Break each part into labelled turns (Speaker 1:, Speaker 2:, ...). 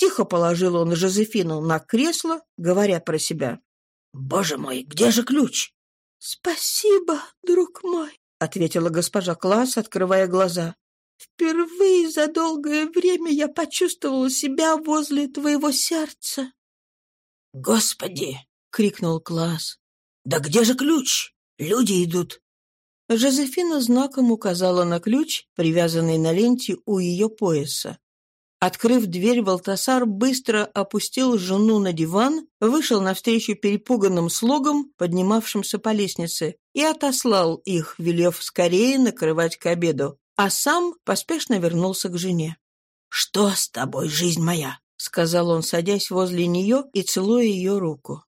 Speaker 1: Тихо положил он Жозефину на кресло, говоря про себя. «Боже мой, где же ключ?»
Speaker 2: «Спасибо, друг мой», —
Speaker 1: ответила госпожа Класс, открывая глаза.
Speaker 2: «Впервые за долгое время я почувствовала себя возле твоего сердца».
Speaker 1: «Господи!» — крикнул Класс. «Да где же ключ? Люди идут!» Жозефина знаком указала на ключ, привязанный на ленте у ее пояса. Открыв дверь, Валтасар быстро опустил жену на диван, вышел навстречу перепуганным слугам, поднимавшимся по лестнице, и отослал их, велев скорее накрывать к обеду, а сам поспешно вернулся к жене. «Что с тобой, жизнь моя?» — сказал он, садясь возле нее и целуя ее руку.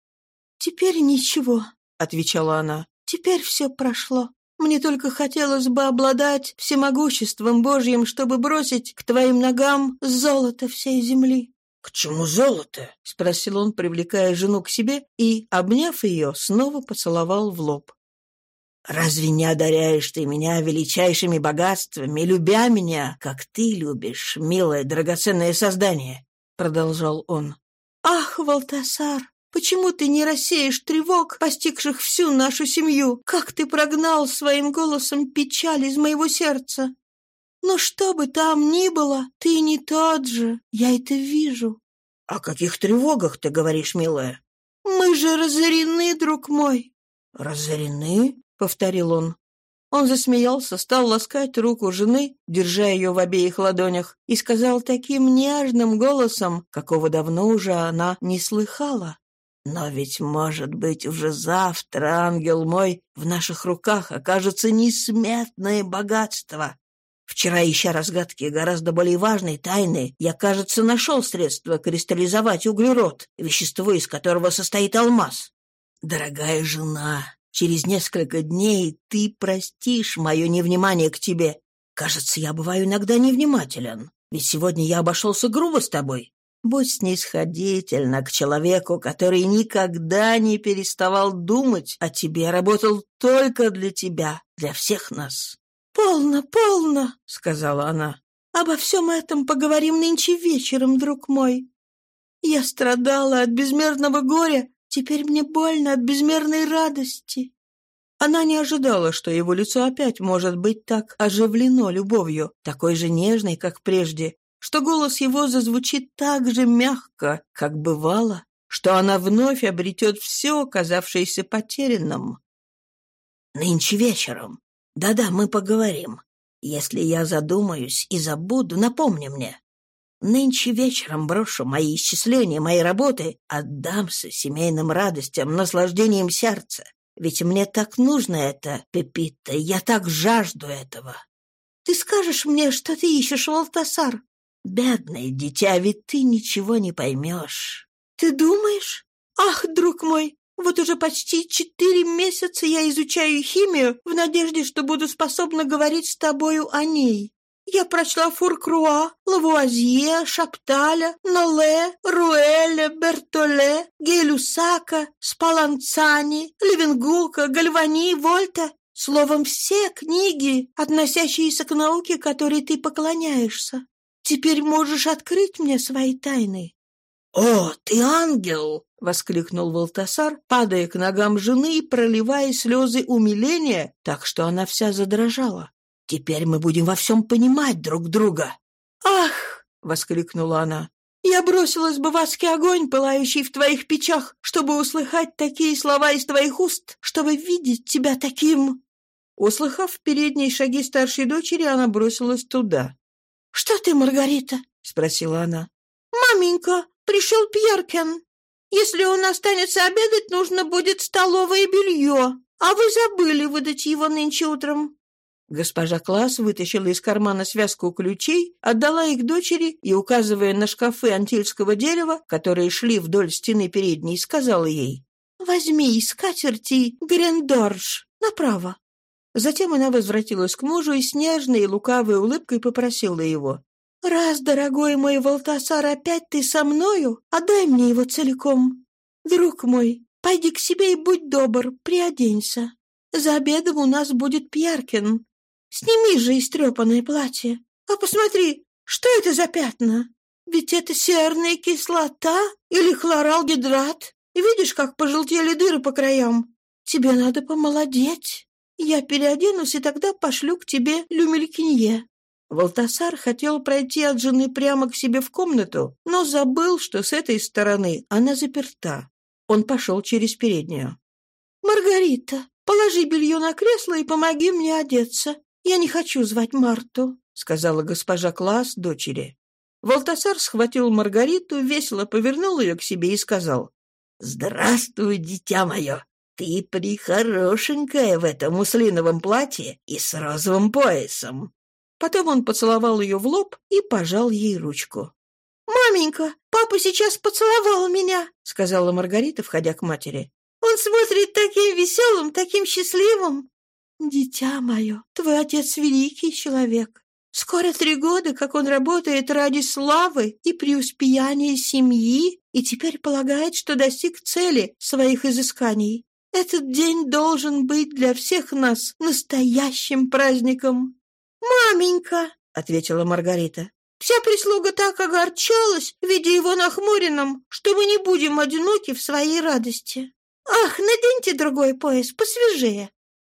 Speaker 2: «Теперь ничего», — отвечала она. «Теперь все прошло». Мне только хотелось бы обладать всемогуществом Божьим, чтобы бросить к твоим ногам золото всей земли».
Speaker 1: «К чему золото?» — спросил он, привлекая жену к себе и, обняв ее, снова поцеловал в лоб. «Разве не одаряешь ты меня величайшими богатствами, любя меня, как ты любишь, милое драгоценное создание?» — продолжал он.
Speaker 2: «Ах, Валтасар, Почему ты не рассеешь тревог, постигших всю нашу семью? Как ты прогнал своим голосом печаль из моего сердца? Но что бы там ни было, ты не тот же, я это вижу».
Speaker 1: «О каких тревогах ты говоришь, милая?»
Speaker 2: «Мы же разорены, друг мой».
Speaker 1: «Разорены?» — повторил он. Он засмеялся, стал ласкать руку жены, держа ее в обеих ладонях, и сказал таким нежным голосом, какого давно уже она не слыхала. Но ведь, может быть, уже завтра, ангел мой, в наших руках окажется несметное богатство. Вчера, ища разгадки гораздо более важной тайны, я, кажется, нашел средство кристаллизовать углерод, вещество, из которого состоит алмаз. Дорогая жена, через несколько дней ты простишь мое невнимание к тебе. Кажется, я бываю иногда невнимателен, ведь сегодня я обошелся грубо с тобой. Будь снисходитель к человеку, который никогда не переставал думать о тебе, работал только для тебя, для всех нас.
Speaker 2: «Полно, полно!» — сказала она. «Обо всем этом поговорим нынче вечером, друг мой. Я страдала от безмерного горя, теперь мне больно от безмерной радости».
Speaker 1: Она не ожидала, что его лицо опять может быть так оживлено любовью, такой же нежной, как прежде, что голос его зазвучит так же мягко, как бывало, что она вновь обретет все, оказавшееся потерянным. «Нынче вечером. Да-да, мы поговорим. Если я задумаюсь и забуду, напомни мне. Нынче вечером брошу мои исчисления, мои работы, отдамся семейным радостям, наслаждением сердца. Ведь мне так нужно это, Пепита, я так жажду этого.
Speaker 2: Ты скажешь мне, что ты ищешь Валтасар,
Speaker 1: Бедное дитя, ведь ты ничего не поймешь.
Speaker 2: Ты думаешь? Ах, друг мой, вот уже почти четыре месяца я изучаю химию в надежде, что буду способна говорить с тобою о ней. Я прочла Фуркруа, Лавуазье, Шапталя, Ноле, Руэля, Бертоле, Гелюсака, Спаланцани, Левенгука, Гальвани, Вольта. Словом, все книги, относящиеся к науке, которой ты поклоняешься. Теперь можешь открыть мне свои тайны».
Speaker 1: «О, ты ангел!» — воскликнул Волтасар, падая к ногам жены и проливая слезы умиления, так что она вся задрожала. «Теперь мы будем во всем понимать друг друга».
Speaker 2: «Ах!» — воскликнула она. «Я бросилась бы в аски огонь, пылающий в твоих печах, чтобы услыхать такие слова из твоих уст, чтобы видеть тебя таким...»
Speaker 1: Услыхав передние шаги старшей дочери, она бросилась туда.
Speaker 2: «Что ты, Маргарита?» — спросила она. «Маменька, пришел Пьеркин. Если он останется обедать, нужно будет столовое белье, а вы забыли выдать его нынче утром».
Speaker 1: Госпожа Класс вытащила из кармана связку ключей, отдала их дочери и, указывая на шкафы антильского дерева, которые шли вдоль стены передней, сказала ей
Speaker 2: «Возьми из скатерти Грендорж направо,
Speaker 1: Затем она возвратилась к мужу и снежной и лукавой улыбкой попросила его.
Speaker 2: «Раз, дорогой мой Валтасар, опять ты со мною, отдай мне его целиком. Друг мой, пойди к себе и будь добр, приоденься. За обедом у нас будет Пьяркин. Сними же истрепанное платье. А посмотри, что это за пятна? Ведь это серная кислота или хлоралгидрат. Видишь, как пожелтели дыры по краям? Тебе надо помолодеть». Я переоденусь и тогда пошлю к тебе люмелькинье». Валтасар хотел пройти от жены прямо к себе в комнату, но забыл, что с этой стороны она заперта. Он пошел через переднюю. «Маргарита, положи белье на кресло и помоги мне одеться. Я не хочу звать Марту», — сказала госпожа Класс дочери. Валтасар схватил Маргариту, весело повернул ее к себе и сказал. «Здравствуй, дитя мое! Ты прихорошенькая в этом муслиновом платье и с розовым поясом». Потом он поцеловал ее в лоб и пожал ей ручку.
Speaker 1: «Маменька, папа сейчас поцеловал меня», — сказала Маргарита, входя к матери. «Он смотрит таким веселым, таким счастливым».
Speaker 2: «Дитя мое, твой отец великий человек. Скоро три года, как он работает ради славы и преуспеяния семьи, и теперь полагает, что достиг цели своих изысканий. Этот день должен быть для всех нас настоящим праздником.
Speaker 1: «Маменька», — ответила Маргарита, — «вся прислуга так огорчалась, видя его нахмуренным, что мы не будем одиноки в своей радости. Ах, наденьте другой пояс, посвежее».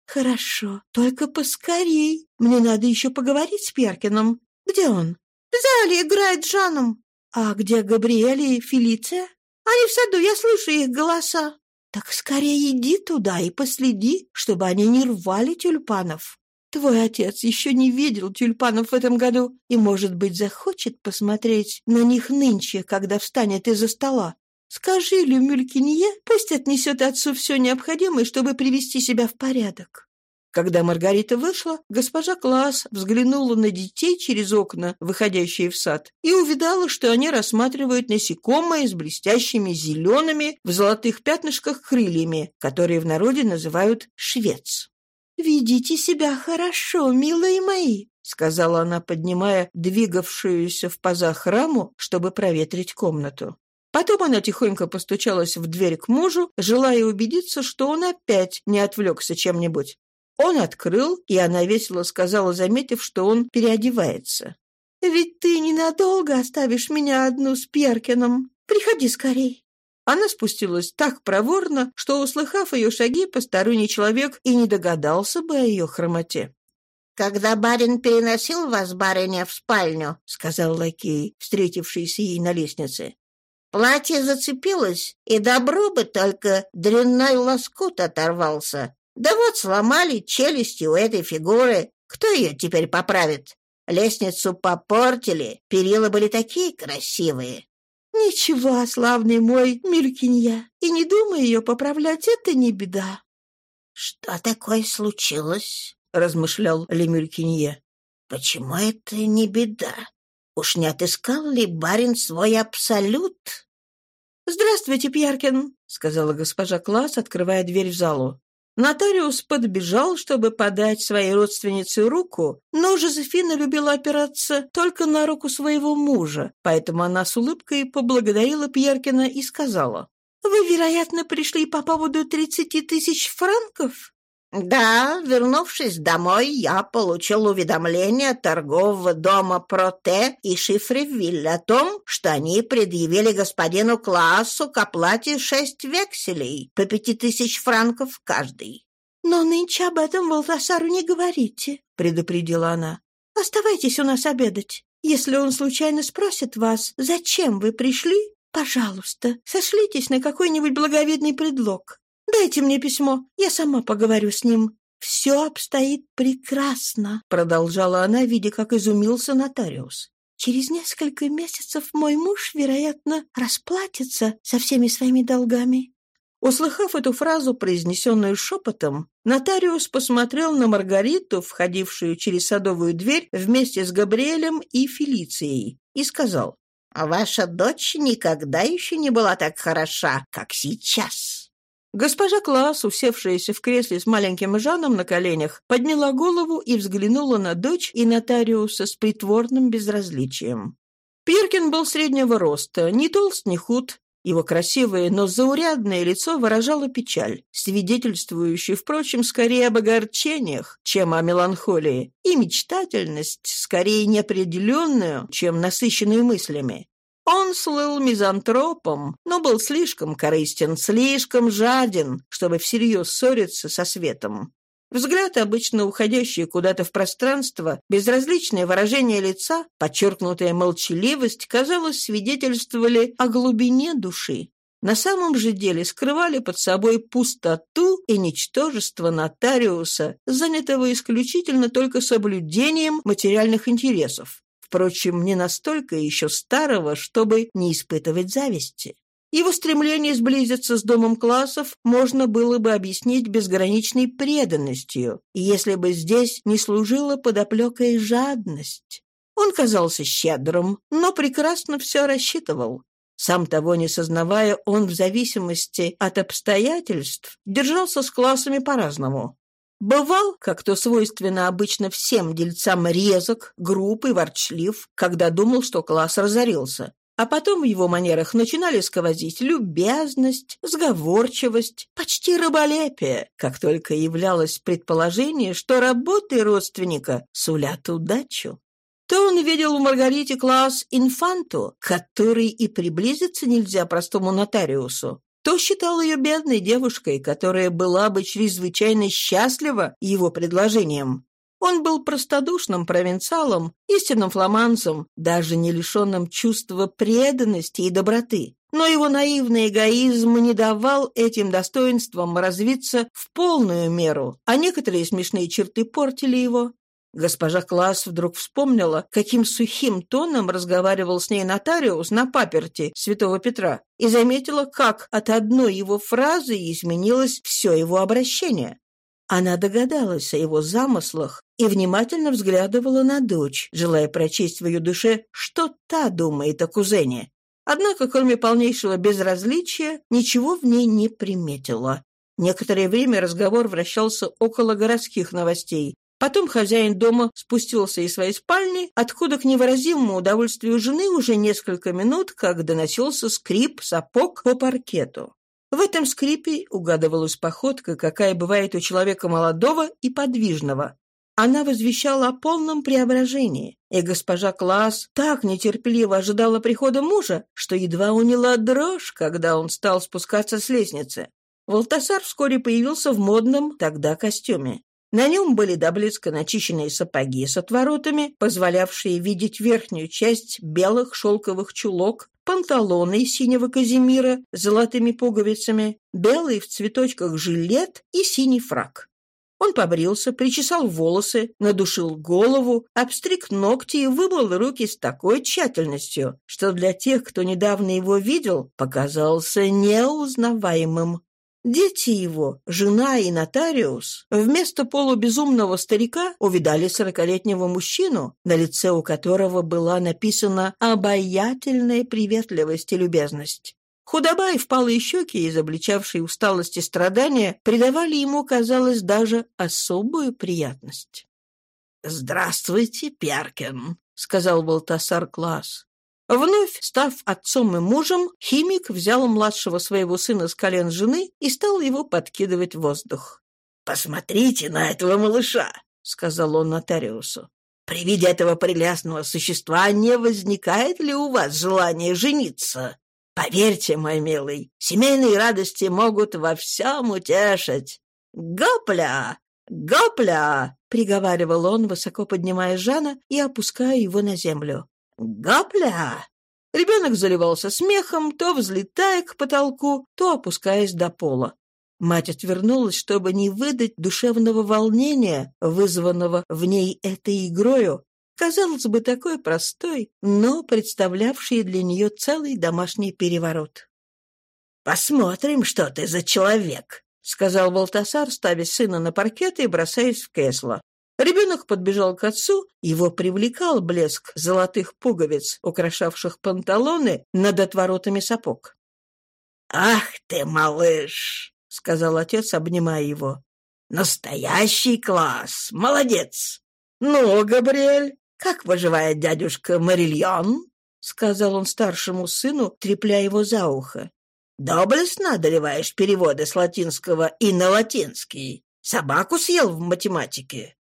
Speaker 2: «Хорошо, только поскорей. Мне надо еще поговорить с Перкиным. Где он?»
Speaker 1: «В зале играет с Жаном».
Speaker 2: «А где Габриэль и Фелиция?»
Speaker 1: «Они в саду, я слышу их голоса»
Speaker 2: так скорее иди туда и последи, чтобы они не рвали тюльпанов. Твой отец еще не видел тюльпанов в этом году и, может быть, захочет посмотреть на них нынче, когда встанет из-за стола. Скажи Люмюлькинье, пусть отнесет отцу все необходимое, чтобы привести себя в порядок. Когда Маргарита вышла, госпожа Класс взглянула на детей через окна, выходящие в сад, и увидала, что они рассматривают насекомые с блестящими зелеными в золотых пятнышках крыльями, которые в народе называют швец. «Ведите себя хорошо, милые мои», — сказала она, поднимая двигавшуюся в пазах раму, чтобы проветрить комнату. Потом она тихонько постучалась в дверь к мужу, желая убедиться, что он опять не отвлекся чем-нибудь. Он открыл, и она весело сказала, заметив, что он переодевается. «Ведь ты ненадолго оставишь меня одну с Перкином? Приходи скорей». Она спустилась так проворно, что, услыхав ее шаги, посторонний человек и не догадался бы о ее хромоте.
Speaker 1: «Когда барин переносил вас, барыня, в спальню», —
Speaker 2: сказал лакей, встретившийся ей на лестнице,
Speaker 1: Платье зацепилось, и добро бы только дрянной лоскут оторвался. Да вот сломали челюсти у этой фигуры. Кто ее теперь поправит? Лестницу попортили, перила были такие красивые.
Speaker 2: Ничего, славный мой Милькинья, и не думай ее поправлять, это не беда.
Speaker 1: Что такое случилось?
Speaker 2: Размышлял Лемюлькинье.
Speaker 1: Почему это не беда? Уж не отыскал ли барин свой абсолют?
Speaker 2: «Здравствуйте, Пьяркин», — сказала госпожа Класс, открывая дверь в залу. Нотариус подбежал, чтобы подать своей родственнице руку, но Жозефина любила опираться только на руку своего мужа, поэтому она с улыбкой поблагодарила Пьеркина и сказала, «Вы, вероятно, пришли по поводу тридцати тысяч франков?»
Speaker 1: Да, вернувшись домой, я получил уведомление торгового дома Проте и Шифревиль о том, что они предъявили господину Классу к оплате шесть векселей по пяти тысяч франков каждый.
Speaker 2: «Но нынче об этом Волтасару не говорите», — предупредила она. «Оставайтесь у нас обедать. Если он случайно спросит вас, зачем вы пришли, пожалуйста, сошлитесь на какой-нибудь благовидный предлог. Дайте мне письмо, я сама поговорю с ним. Все обстоит прекрасно», — продолжала она, видя, как изумился нотариус. «Через несколько месяцев мой муж, вероятно, расплатится со всеми своими долгами». Услыхав эту фразу, произнесенную шепотом, нотариус посмотрел на Маргариту, входившую через садовую дверь вместе с Габриэлем и Фелицией, и сказал,
Speaker 1: «А «Ваша дочь никогда еще не была так хороша, как сейчас».
Speaker 2: Госпожа Класс, усевшаяся в кресле с маленьким Жаном на коленях, подняла голову и взглянула на дочь и нотариуса с притворным безразличием. Пиркин был среднего роста, не толст, не худ. Его красивое, но заурядное лицо выражало печаль, свидетельствующую, впрочем, скорее об огорчениях, чем о меланхолии, и мечтательность, скорее неопределенную, чем насыщенную мыслями.
Speaker 1: Он слыл мизантропом, но ну, был слишком корыстен, слишком жаден, чтобы всерьез ссориться со светом. Взгляд, обычно уходящий куда-то в пространство, безразличное выражение лица, подчеркнутая молчаливость, казалось, свидетельствовали о глубине души. На самом же деле скрывали под собой пустоту и ничтожество нотариуса, занятого исключительно только соблюдением материальных интересов. Впрочем, не настолько еще старого, чтобы не испытывать зависти. Его стремление сблизиться с домом классов можно было бы объяснить безграничной преданностью, если бы здесь не служила подоплекой жадность. Он казался щедрым, но прекрасно все рассчитывал. Сам того не сознавая, он в зависимости от обстоятельств держался с классами по-разному. Бывал, как-то свойственно обычно всем дельцам резок, груб и ворчлив, когда думал, что класс разорился. А потом в его манерах начинали сквозить любезность, сговорчивость, почти раболепие, как только являлось предположение, что работы родственника сулят удачу. То он видел у Маргарите класс инфанту, который и приблизиться нельзя простому нотариусу, то считал ее бедной девушкой, которая была бы чрезвычайно счастлива его предложением. Он был простодушным провинциалом, истинным фламанцем, даже не лишенным чувства преданности и доброты. Но его наивный эгоизм не давал этим достоинствам развиться в полную меру, а некоторые смешные черты портили его. Госпожа Класс вдруг вспомнила, каким сухим тоном разговаривал с ней нотариус на паперти святого Петра, и заметила, как от одной его фразы изменилось все его обращение. Она догадалась о его замыслах и внимательно взглядывала на дочь, желая прочесть в ее душе, что та думает о кузене. Однако, кроме полнейшего безразличия, ничего в ней не приметила. Некоторое время разговор вращался около городских новостей, Потом хозяин дома спустился из своей спальни, откуда к невыразимому удовольствию жены уже несколько минут, как доносился скрип сапог по паркету. В этом скрипе угадывалась походка, какая бывает у человека молодого и подвижного. Она возвещала о полном преображении, и госпожа Класс так нетерпеливо ожидала прихода мужа, что едва уняла дрожь, когда он стал спускаться с лестницы. Волтасар вскоре появился в модном тогда костюме. На нем были до блеска начищенные сапоги с отворотами, позволявшие видеть верхнюю часть белых шелковых чулок, панталоны синего казимира с золотыми пуговицами, белый в цветочках жилет и синий фраг. Он побрился, причесал волосы, надушил голову, обстриг ногти и вымыл руки с такой тщательностью, что для тех, кто недавно его видел, показался неузнаваемым. Дети его, жена и нотариус, вместо полубезумного старика увидали сорокалетнего мужчину, на лице у которого была написана «обаятельная приветливость и любезность». Худоба и впалые щеки, изобличавшие усталость и страдания, придавали ему, казалось, даже особую приятность. «Здравствуйте, Перкин», — сказал Балтасар Класс. Вновь, став отцом и мужем, химик взял младшего своего сына с колен жены и стал его подкидывать в воздух. «Посмотрите на этого малыша!» — сказал он нотариусу. «При виде этого прелестного существа не возникает ли у вас желание жениться? Поверьте, мой милый, семейные радости могут во всем утешить. Гопля! Гопля!» — приговаривал он, высоко поднимая Жана и опуская его на землю. «Гапля!» Ребенок заливался смехом, то взлетая к потолку, то опускаясь до пола. Мать отвернулась, чтобы не выдать душевного волнения, вызванного в ней этой игрою, казалось бы, такой простой, но представлявший для нее целый домашний переворот. «Посмотрим, что ты за человек», — сказал Балтасар, ставя сына на паркет и бросаясь в кресло. Ребенок подбежал к отцу, его привлекал блеск золотых пуговиц, украшавших панталоны над отворотами сапог. «Ах ты, малыш!» — сказал отец, обнимая его. «Настоящий класс! Молодец! Ну, Габриэль, как выживает дядюшка Марильон?» — сказал он старшему сыну, трепля его за ухо. «Доблестно одолеваешь переводы с латинского и на латинский. Собаку съел в математике.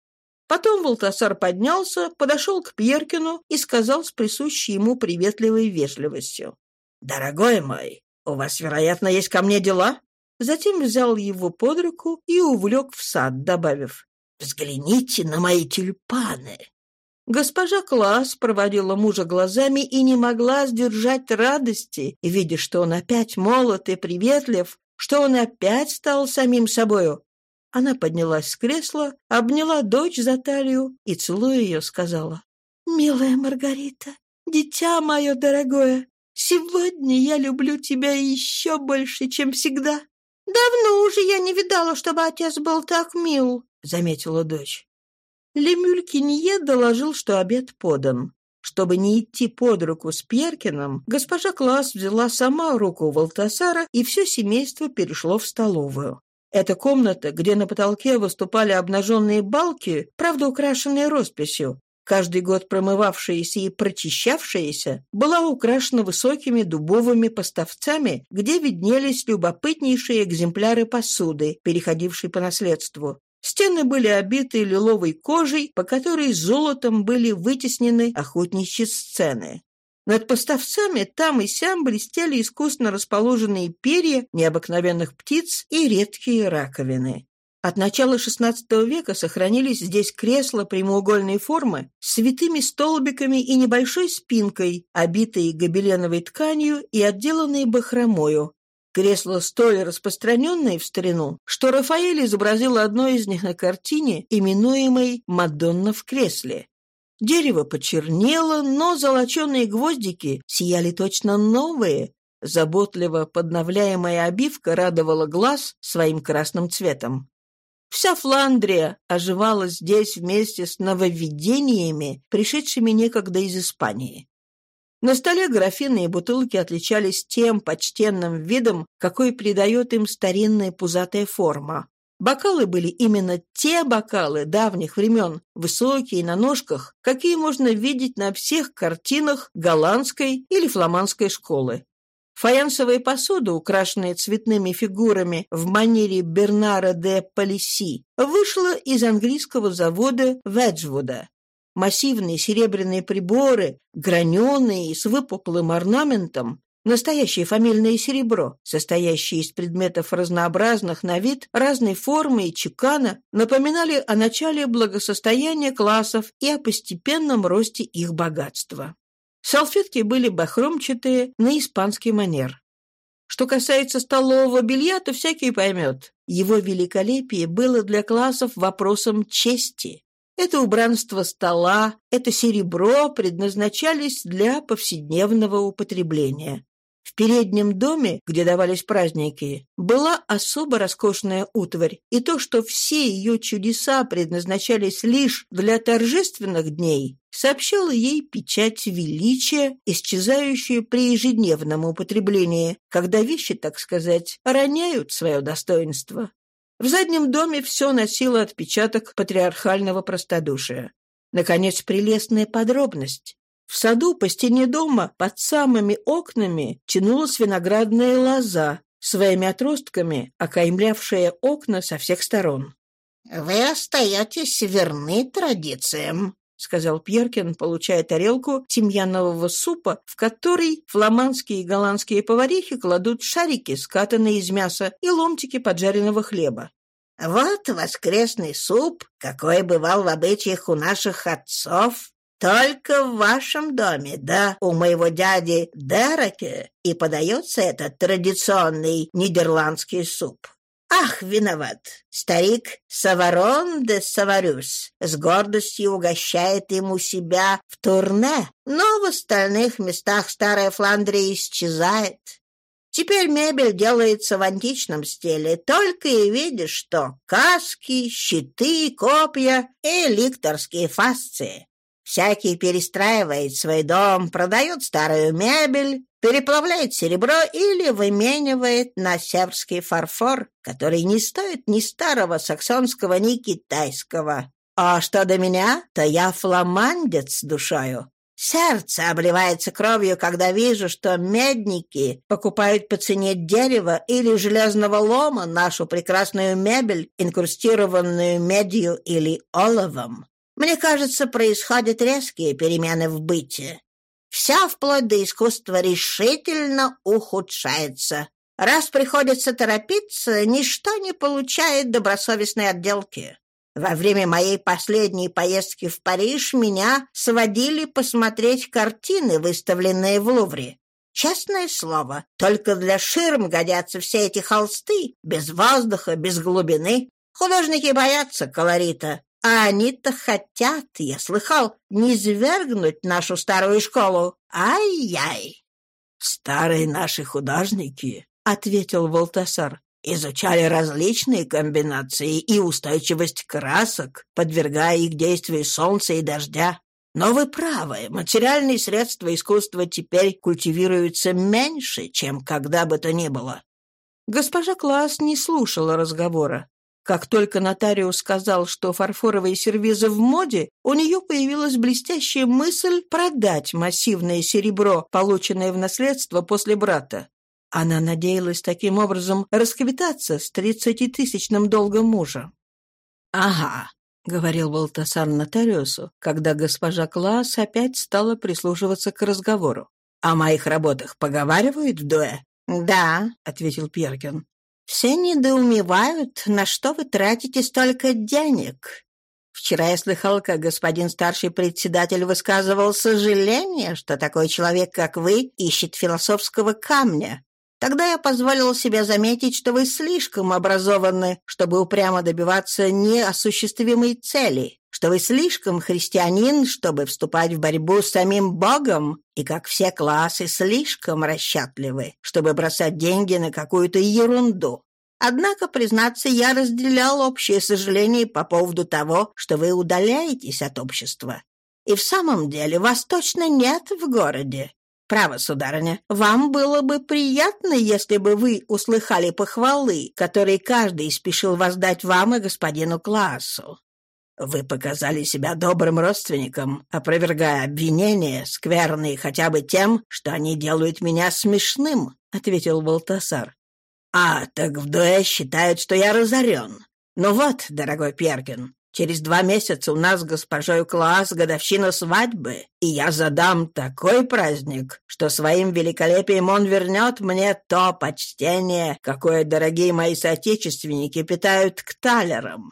Speaker 1: Потом Волтасар поднялся, подошел к Пьеркину и сказал с присущей ему приветливой вежливостью. «Дорогой мой, у вас, вероятно, есть ко мне дела?» Затем взял его под руку и увлек в сад, добавив «Взгляните на мои тюльпаны!» Госпожа Класс проводила мужа глазами и не могла сдержать радости, видя, что он опять молод и приветлив, что он опять стал самим собою, она поднялась с кресла, обняла дочь за талию и, целуя ее, сказала, «Милая Маргарита, дитя мое дорогое, сегодня я люблю тебя еще больше, чем всегда».
Speaker 2: «Давно уже я не видала, чтобы отец был так мил», — заметила дочь.
Speaker 1: Лемюль Кинье доложил, что обед подан. Чтобы не идти под руку с Пьеркиным, госпожа Класс взяла сама руку Валтасара, и все семейство перешло в столовую. Эта комната, где на потолке выступали обнаженные балки, правда украшенные росписью, каждый год промывавшаяся и прочищавшаяся, была украшена высокими дубовыми поставцами, где виднелись любопытнейшие экземпляры посуды, переходившей по наследству. Стены были обиты лиловой кожей, по которой золотом были вытеснены охотничьи сцены. Над поставцами там и сям блестели искусно расположенные перья необыкновенных птиц и редкие раковины. От начала XVI века сохранились здесь кресла прямоугольной формы с святыми столбиками и небольшой спинкой, обитые гобеленовой тканью и отделанные бахромою. Кресла столь распространенные в старину, что Рафаэль изобразил одно из них на картине, именуемой «Мадонна в кресле». Дерево почернело, но золоченые гвоздики сияли точно новые. Заботливо подновляемая обивка радовала глаз своим красным цветом. Вся Фландрия оживала здесь вместе с нововведениями, пришедшими некогда из Испании. На столе графины и бутылки отличались тем почтенным видом, какой придает им старинная пузатая форма. Бокалы были именно те бокалы давних времен, высокие, на ножках, какие можно видеть на всех картинах голландской или фламандской школы. Фаянсовые посуды, украшенные цветными фигурами в манере Бернара де Полиси, вышла из английского завода Веджвуда. Массивные серебряные приборы, граненые и с выпуклым орнаментом, Настоящее фамильное серебро, состоящее из предметов разнообразных на вид, разной формы и чекана, напоминали о начале благосостояния классов и о постепенном росте их богатства. Салфетки были бахромчатые на испанский манер. Что касается столового белья, то всякий поймет. Его великолепие было для классов вопросом чести. Это убранство стола, это серебро предназначались для повседневного употребления переднем доме, где давались праздники, была особо роскошная утварь, и то, что все ее чудеса предназначались лишь для торжественных дней, сообщало ей печать величия, исчезающую при ежедневном употреблении, когда вещи, так сказать, роняют свое достоинство. В заднем доме все носило отпечаток патриархального простодушия. Наконец, прелестная подробность. В саду по стене дома под самыми окнами тянулась виноградная лоза, своими отростками окаймлявшая окна со всех сторон.
Speaker 2: «Вы остаетесь верны традициям», — сказал Пьеркин, получая тарелку тимьянового супа, в который фламандские и голландские поварихи кладут шарики, скатанные из мяса, и ломтики поджаренного хлеба. «Вот воскресный суп, какой бывал в обычаях у наших отцов», только в вашем доме, да, у моего дяди Дереке, и подается этот традиционный нидерландский суп. Ах, виноват! Старик Саварон де Саварюс с гордостью угощает ему себя в турне, но в остальных местах старая Фландрия исчезает. Теперь мебель делается в античном стиле, только и видишь, что каски, щиты, копья и ликторские фасции. Всякий перестраивает свой дом, продает старую мебель, переплавляет серебро или выменивает на сербский фарфор, который не стоит ни старого саксонского, ни китайского. А что до меня, то я фламандец душою. Сердце обливается кровью, когда вижу, что медники покупают по цене дерева или железного лома нашу прекрасную мебель, инкрустированную медью или оловом.
Speaker 3: Мне кажется, происходят резкие перемены в быте. Вся вплоть до искусства решительно ухудшается. Раз приходится торопиться, ничто не получает добросовестной отделки. Во время моей последней поездки в Париж меня сводили посмотреть картины, выставленные в Лувре. Честное слово, только для ширм годятся все эти холсты, без воздуха, без глубины. Художники боятся колорита, а они-то хотят, я слыхал, не свергнуть нашу старую школу. Ай-яй!»
Speaker 1: «Старые наши художники», — ответил Волтасар, «изучали различные комбинации и устойчивость красок, подвергая их действию солнца и дождя. Но вы правы, материальные средства искусства теперь культивируются меньше, чем когда бы то ни было». Госпожа Класс не слушала разговора. Как только нотариус сказал, что фарфоровые сервизы в моде, у нее появилась блестящая мысль продать массивное серебро, полученное в наследство после брата. Она надеялась таким образом расквитаться с тридцатитысячным долгом мужа. «Ага», — говорил Балтасар нотариусу, когда госпожа Класс опять стала прислушиваться к разговору. «О моих работах поговаривают в дуэ?»
Speaker 3: «Да», — ответил Перкин. Все недоумевают, на что вы тратите столько денег. Вчера я слыхал, как господин старший председатель высказывал сожаление, что такой человек, как вы, ищет философского камня. Тогда я позволил себе заметить, что вы слишком образованы, чтобы упрямо добиваться неосуществимой цели, что вы слишком христианин, чтобы вступать в борьбу с самим Богом, и, как все классы, слишком расчетливы, чтобы бросать деньги на какую-то ерунду. Однако, признаться, я разделял общее сожаление по поводу того, что вы удаляетесь от общества. И в самом деле вас точно нет в городе. Право, сударыня, вам было бы приятно, если бы вы услыхали похвалы, которые каждый спешил воздать вам и господину Классу. Вы показали себя добрым родственником, опровергая обвинения, скверные хотя бы тем, что они делают меня смешным, — ответил Балтасар. А, так в дуэ считают, что я разорен. Ну вот, дорогой Перкин, Через два месяца у нас с госпожой Класс годовщина свадьбы, и я задам такой праздник, что своим великолепием он вернет мне то почтение, какое дорогие мои соотечественники питают к талерам».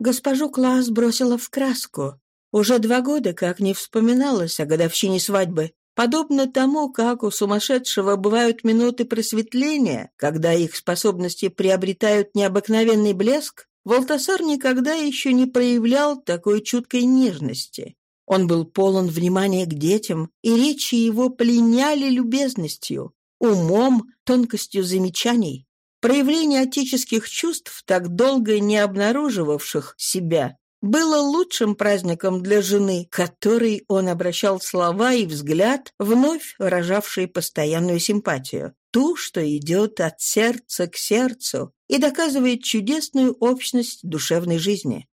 Speaker 3: Госпожу Класс бросила в краску. Уже два года как не вспоминалось о годовщине свадьбы, Подобно тому, как у сумасшедшего бывают минуты просветления, когда их способности приобретают необыкновенный блеск, Волтасар никогда еще не проявлял такой чуткой нежности. Он был полон внимания к детям, и речи его пленяли любезностью, умом, тонкостью замечаний. Проявление отеческих чувств, так долго не обнаруживавших себя, было лучшим праздником для жены, которой он обращал слова и взгляд, вновь выражавшие постоянную симпатию ту, что идет от сердца к сердцу и доказывает чудесную общность душевной жизни.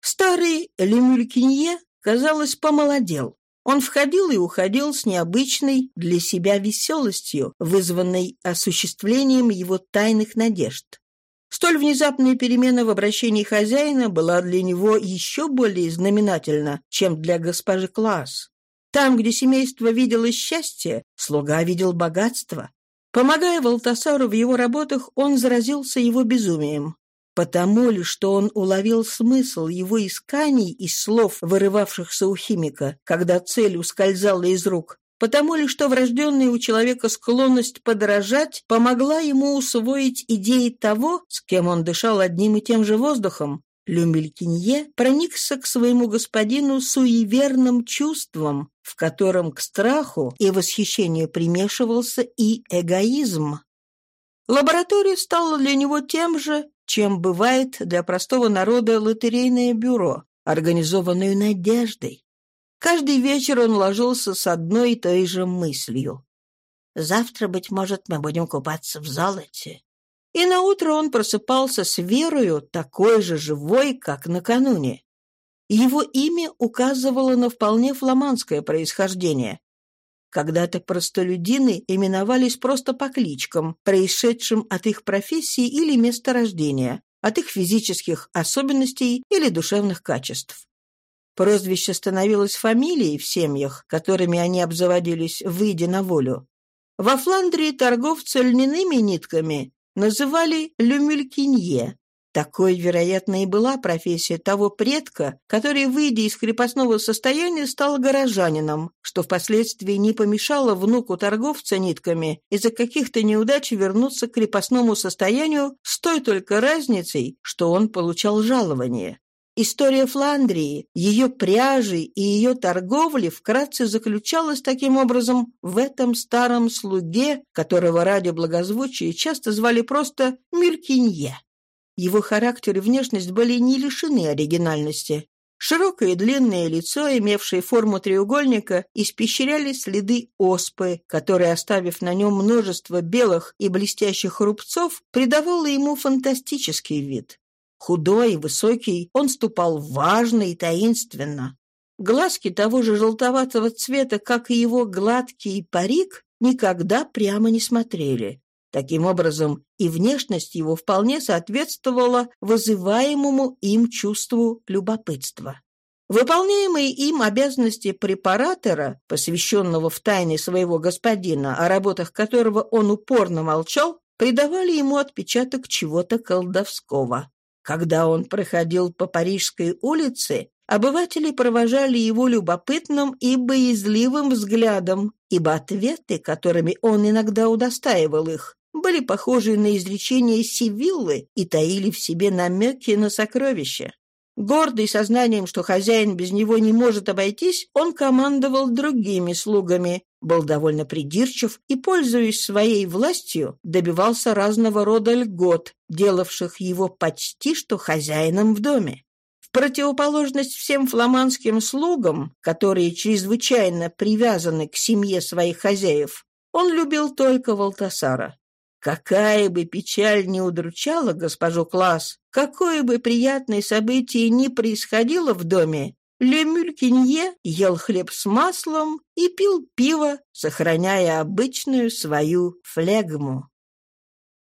Speaker 3: Старый Лемюлькинье, казалось, помолодел. Он входил и уходил с необычной для себя веселостью, вызванной осуществлением его тайных надежд. Столь внезапная перемена в обращении хозяина была для него еще более знаменательна, чем для госпожи Класс. Там, где семейство видело счастье, слуга видел богатство. Помогая Валтасару в его работах, он заразился его безумием. Потому ли, что он уловил смысл его исканий из слов, вырывавшихся у химика, когда цель ускользала из рук, потому ли, что врожденная у человека склонность подражать помогла ему усвоить идеи того, с кем он дышал одним и тем же воздухом, Люмелькинье проникся к своему господину суеверным чувством, в котором к страху и восхищению примешивался и эгоизм. Лаборатория стала для него тем же, чем бывает для простого народа лотерейное бюро, организованное надеждой. Каждый вечер он ложился с одной и той же мыслью. «Завтра, быть может, мы будем купаться в золоте. И наутро он просыпался с верою, такой же живой, как накануне. Его имя указывало на вполне фламандское происхождение. Когда-то простолюдины именовались просто по кличкам, происшедшим от их профессии или места рождения, от их физических особенностей или душевных качеств.
Speaker 1: Прозвище становилось фамилией в семьях, которыми они обзаводились, выйдя на волю. Во Фландрии торговцы льняными нитками называли люмелькинье. Такой, вероятно, и была профессия того предка, который, выйдя из крепостного состояния, стал горожанином, что впоследствии не помешало внуку торговца нитками из-за каких-то неудач вернуться к крепостному состоянию с той только разницей, что он получал жалование. История Фландрии, ее пряжи и ее торговли вкратце заключалась таким образом в этом старом слуге, которого ради благозвучия часто звали просто Миркинье. Его характер и внешность были не лишены оригинальности. Широкое и длинное лицо, имевшее форму треугольника, испещряли следы оспы, которая оставив на нем множество белых и блестящих рубцов, придавала ему фантастический вид худой, высокий, он ступал важно и таинственно. Глазки того же желтоватого цвета, как и его гладкий парик, никогда прямо не смотрели. Таким образом, и внешность его вполне соответствовала вызываемому им чувству любопытства. Выполняемые им обязанности препаратора, посвященного в тайне своего господина, о работах которого он упорно молчал, придавали ему отпечаток чего-то колдовского. Когда он проходил по Парижской улице, обыватели провожали его любопытным и боязливым взглядом, ибо ответы, которыми он иногда удостаивал их, были похожи на изречения Сивиллы и таили в себе намеки на сокровища. Гордый сознанием, что хозяин без него не может обойтись, он командовал другими слугами, был довольно придирчив и, пользуясь своей властью, добивался разного рода льгот, делавших его почти что хозяином в доме противоположность всем фламандским слугам, которые чрезвычайно привязаны к семье своих хозяев, он любил только Валтасара. Какая бы печаль не удручала госпожу Класс, Какое бы приятное событие ни происходило в доме, Ле Мюлькинье ел хлеб с маслом и пил пиво, сохраняя обычную свою флегму.